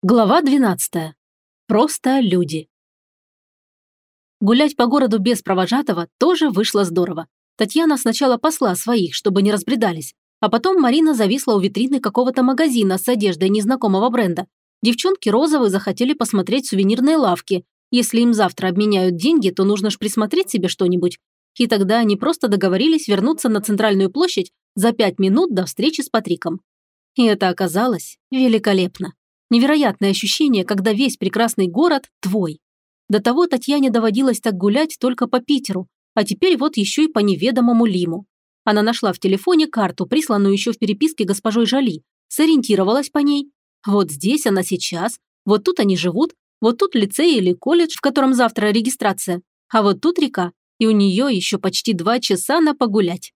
Глава 12. Просто люди. Гулять по городу без провожатого тоже вышло здорово. Татьяна сначала посла своих, чтобы не разбредались, а потом Марина зависла у витрины какого-то магазина с одеждой незнакомого бренда. Девчонки розовые захотели посмотреть сувенирные лавки. Если им завтра обменяют деньги, то нужно ж присмотреть себе что-нибудь. И тогда они просто договорились вернуться на центральную площадь за пять минут до встречи с Патриком. И это оказалось великолепно. Невероятное ощущение, когда весь прекрасный город твой. До того Татьяне доводилось так гулять только по Питеру, а теперь вот еще и по неведомому Лиму. Она нашла в телефоне карту, присланную еще в переписке госпожой Жали, сориентировалась по ней. Вот здесь она сейчас, вот тут они живут, вот тут лицей или колледж, в котором завтра регистрация, а вот тут река, и у нее еще почти два часа на погулять.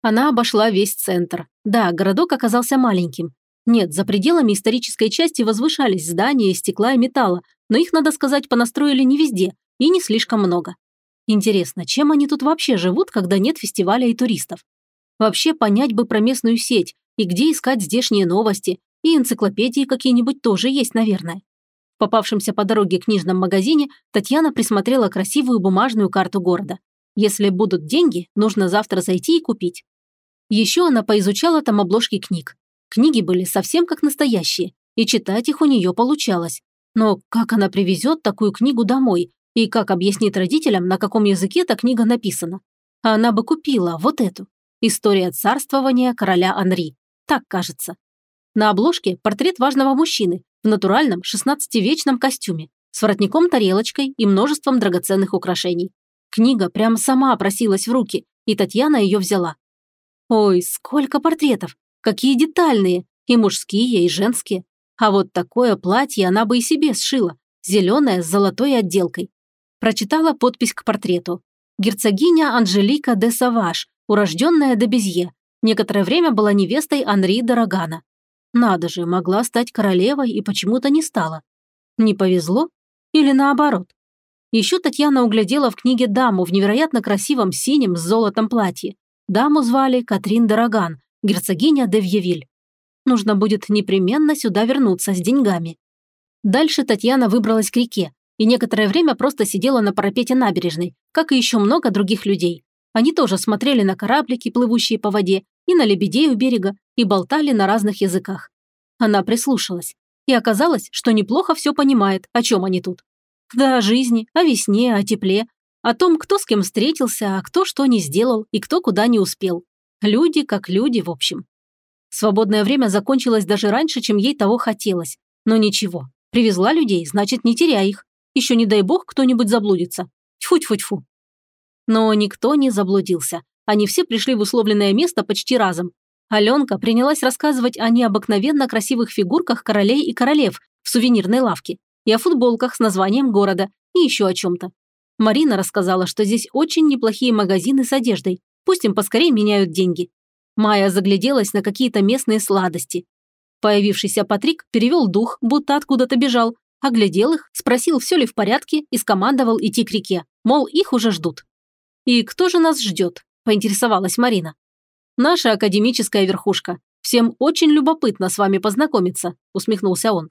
Она обошла весь центр. Да, городок оказался маленьким, нет, за пределами исторической части возвышались здания из стекла и металла, но их, надо сказать, понастроили не везде и не слишком много. Интересно, чем они тут вообще живут, когда нет фестиваля и туристов? Вообще понять бы про местную сеть и где искать здешние новости, и энциклопедии какие-нибудь тоже есть, наверное. В попавшемся по дороге книжном магазине Татьяна присмотрела красивую бумажную карту города. Если будут деньги, нужно завтра зайти и купить. Еще она поизучала там обложки книг. Книги были совсем как настоящие, и читать их у нее получалось. Но как она привезет такую книгу домой? И как объяснит родителям, на каком языке эта книга написана? А она бы купила вот эту. История царствования короля Анри. Так кажется. На обложке портрет важного мужчины в натуральном 16-вечном костюме с воротником-тарелочкой и множеством драгоценных украшений. Книга прямо сама просилась в руки, и Татьяна ее взяла. Ой, сколько портретов! Какие детальные, и мужские, и женские. А вот такое платье она бы и себе сшила, зеленое с золотой отделкой. Прочитала подпись к портрету. Герцогиня Анжелика де Саваш, урожденная де Безье, некоторое время была невестой Анри Дорогана. Надо же, могла стать королевой и почему-то не стала. Не повезло? Или наоборот? Еще Татьяна углядела в книге даму в невероятно красивом синем с золотом платье. Даму звали Катрин Дороган, герцогиня де Вьевиль. Нужно будет непременно сюда вернуться с деньгами. Дальше Татьяна выбралась к реке и некоторое время просто сидела на парапете набережной, как и еще много других людей. Они тоже смотрели на кораблики, плывущие по воде, и на лебедей у берега, и болтали на разных языках. Она прислушалась. И оказалось, что неплохо все понимает, о чем они тут. Да, о жизни, о весне, о тепле, о том, кто с кем встретился, а кто что не сделал и кто куда не успел. Люди как люди, в общем. Свободное время закончилось даже раньше, чем ей того хотелось. Но ничего, привезла людей, значит, не теряй их. Еще не дай бог кто-нибудь заблудится. Тьфу-тьфу-тьфу. Но никто не заблудился. Они все пришли в условленное место почти разом. Аленка принялась рассказывать о необыкновенно красивых фигурках королей и королев в сувенирной лавке и о футболках с названием города и еще о чем-то. Марина рассказала, что здесь очень неплохие магазины с одеждой, Пусть им поскорее меняют деньги. Майя загляделась на какие-то местные сладости. Появившийся Патрик перевел дух, будто откуда-то бежал, оглядел их, спросил, все ли в порядке и скомандовал идти к реке, мол, их уже ждут. «И кто же нас ждет?» – поинтересовалась Марина. «Наша академическая верхушка. Всем очень любопытно с вами познакомиться», – усмехнулся он.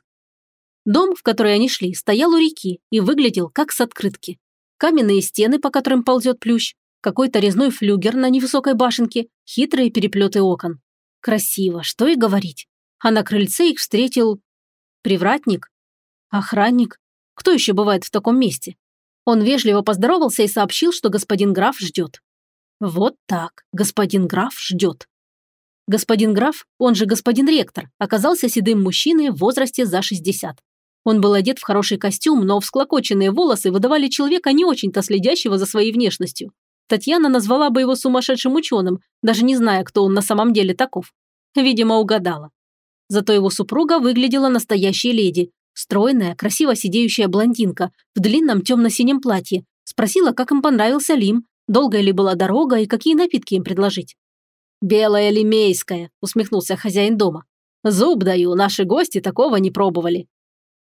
Дом, в который они шли, стоял у реки и выглядел как с открытки. Каменные стены, по которым ползет плющ, какой-то резной флюгер на невысокой башенке, хитрые переплеты окон. Красиво, что и говорить. А на крыльце их встретил... Привратник? Охранник? Кто еще бывает в таком месте? Он вежливо поздоровался и сообщил, что господин граф ждет. Вот так, господин граф ждет. Господин граф, он же господин ректор, оказался седым мужчиной в возрасте за 60. Он был одет в хороший костюм, но всклокоченные волосы выдавали человека не очень-то следящего за своей внешностью. Татьяна назвала бы его сумасшедшим ученым, даже не зная, кто он на самом деле таков. Видимо, угадала. Зато его супруга выглядела настоящей леди. Стройная, красиво сидеющая блондинка в длинном темно-синем платье. Спросила, как им понравился Лим, долгая ли была дорога и какие напитки им предложить. «Белая лимейская», – усмехнулся хозяин дома. «Зуб даю, наши гости такого не пробовали».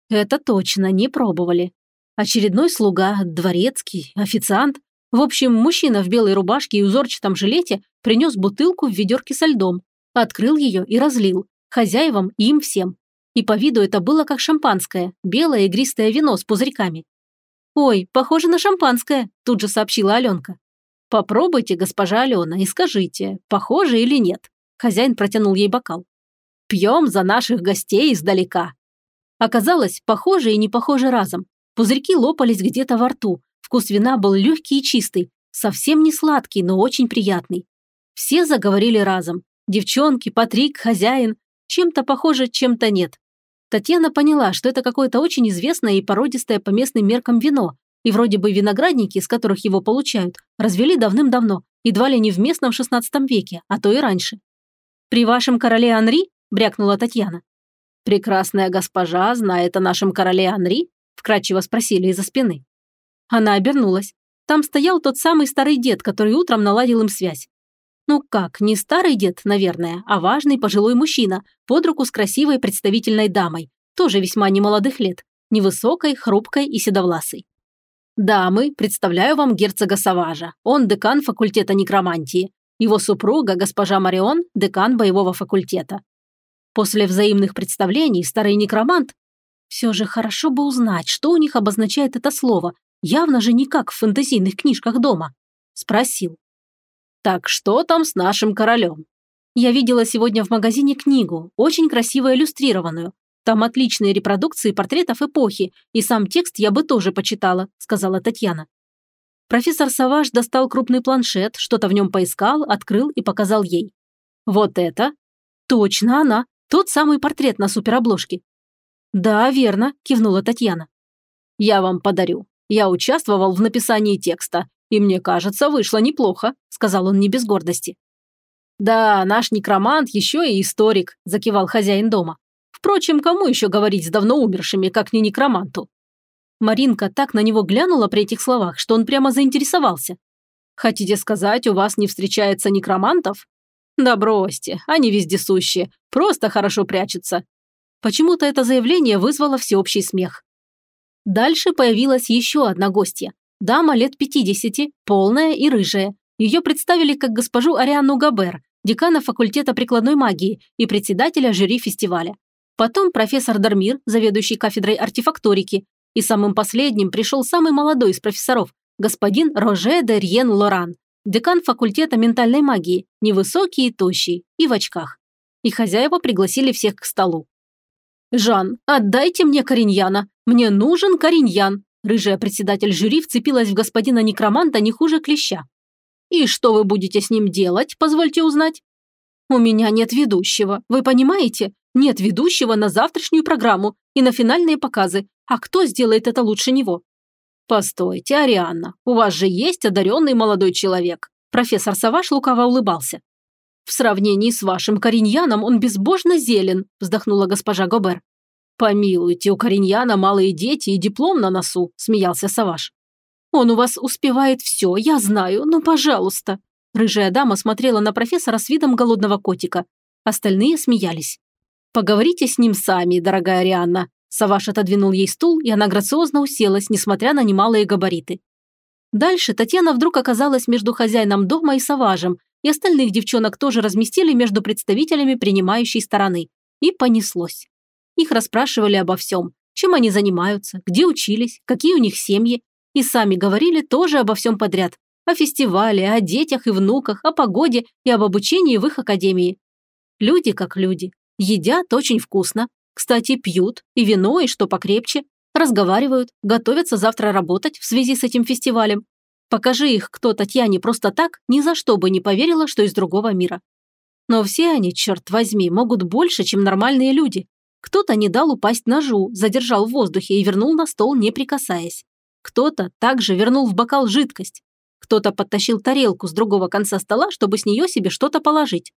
Это точно, не пробовали. Очередной слуга, дворецкий, официант в общем, мужчина в белой рубашке и узорчатом жилете принес бутылку в ведерке со льдом, открыл ее и разлил, хозяевам и им всем. и по виду это было как шампанское, белое игристое вино с пузырьками. «Ой, похоже на шампанское», – тут же сообщила Аленка. «Попробуйте, госпожа Алена, и скажите, похоже или нет». Хозяин протянул ей бокал. «Пьем за наших гостей издалека». Оказалось, похоже и не похоже разом. Пузырьки лопались где-то во рту. Вкус вина был легкий и чистый, совсем не сладкий, но очень приятный. Все заговорили разом. Девчонки, Патрик, хозяин. Чем-то похоже, чем-то нет. Татьяна поняла, что это какое-то очень известное и породистое по местным меркам вино, и вроде бы виноградники, из которых его получают, развели давным-давно, едва ли не в местном XVI веке, а то и раньше. «При вашем короле Анри?» – брякнула Татьяна. «Прекрасная госпожа знает о нашем короле Анри?» – вкратчиво спросили из-за спины. Она обернулась. Там стоял тот самый старый дед, который утром наладил им связь. Ну как, не старый дед, наверное, а важный пожилой мужчина, под руку с красивой представительной дамой, тоже весьма немолодых лет, невысокой, хрупкой и седовласой. «Дамы, представляю вам герцога Саважа. Он декан факультета некромантии. Его супруга, госпожа Марион, декан боевого факультета». После взаимных представлений старый некромант все же хорошо бы узнать, что у них обозначает это слово, явно же не как в фэнтезийных книжках дома. Спросил. Так что там с нашим королем? Я видела сегодня в магазине книгу, очень красиво иллюстрированную. Там отличные репродукции портретов эпохи, и сам текст я бы тоже почитала», – сказала Татьяна. Профессор Саваш достал крупный планшет, что-то в нем поискал, открыл и показал ей. «Вот это?» «Точно она! Тот самый портрет на суперобложке». «Да, верно», – кивнула Татьяна. «Я вам подарю. Я участвовал в написании текста, «И мне кажется, вышло неплохо», – сказал он не без гордости. «Да, наш некромант еще и историк», – закивал хозяин дома. «Впрочем, кому еще говорить с давно умершими, как не некроманту?» Маринка так на него глянула при этих словах, что он прямо заинтересовался. «Хотите сказать, у вас не встречается некромантов?» «Да бросьте, они вездесущие, просто хорошо прячутся». Почему-то это заявление вызвало всеобщий смех. Дальше появилась еще одна гостья. Дама лет 50, полная и рыжая. Ее представили как госпожу Арианну Габер, декана факультета прикладной магии и председателя жюри фестиваля. Потом профессор Дармир, заведующий кафедрой артефакторики. И самым последним пришел самый молодой из профессоров, господин Роже де Рьен Лоран, декан факультета ментальной магии, невысокий и тощий, и в очках. И хозяева пригласили всех к столу. «Жан, отдайте мне Кориньяна! Мне нужен Кориньян!» Рыжая председатель жюри вцепилась в господина некроманта не хуже клеща. «И что вы будете с ним делать, позвольте узнать?» «У меня нет ведущего, вы понимаете? Нет ведущего на завтрашнюю программу и на финальные показы. А кто сделает это лучше него?» «Постойте, Арианна, у вас же есть одаренный молодой человек». Профессор Саваш лукаво улыбался. «В сравнении с вашим Кориньяном он безбожно зелен», вздохнула госпожа Гобер. «Помилуйте, у Кореньяна малые дети и диплом на носу», – смеялся Саваш. «Он у вас успевает все, я знаю, но пожалуйста». Рыжая дама смотрела на профессора с видом голодного котика. Остальные смеялись. «Поговорите с ним сами, дорогая Рианна». Саваш отодвинул ей стул, и она грациозно уселась, несмотря на немалые габариты. Дальше Татьяна вдруг оказалась между хозяином дома и Саважем, и остальных девчонок тоже разместили между представителями принимающей стороны. И понеслось. Их расспрашивали обо всем, чем они занимаются, где учились, какие у них семьи. И сами говорили тоже обо всем подряд. О фестивале, о детях и внуках, о погоде и об обучении в их академии. Люди как люди. Едят очень вкусно. Кстати, пьют и вино, и что покрепче. Разговаривают, готовятся завтра работать в связи с этим фестивалем. Покажи их кто Татьяне просто так, ни за что бы не поверила, что из другого мира. Но все они, черт возьми, могут больше, чем нормальные люди. Кто-то не дал упасть ножу, задержал в воздухе и вернул на стол, не прикасаясь. Кто-то также вернул в бокал жидкость. Кто-то подтащил тарелку с другого конца стола, чтобы с нее себе что-то положить.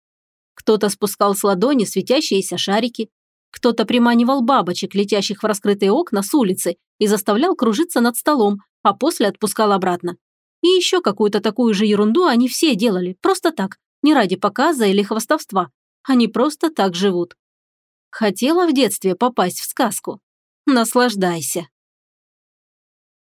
Кто-то спускал с ладони светящиеся шарики. Кто-то приманивал бабочек, летящих в раскрытые окна с улицы, и заставлял кружиться над столом, а после отпускал обратно. И еще какую-то такую же ерунду они все делали, просто так, не ради показа или хвастовства. Они просто так живут. Хотела в детстве попасть в сказку? Наслаждайся.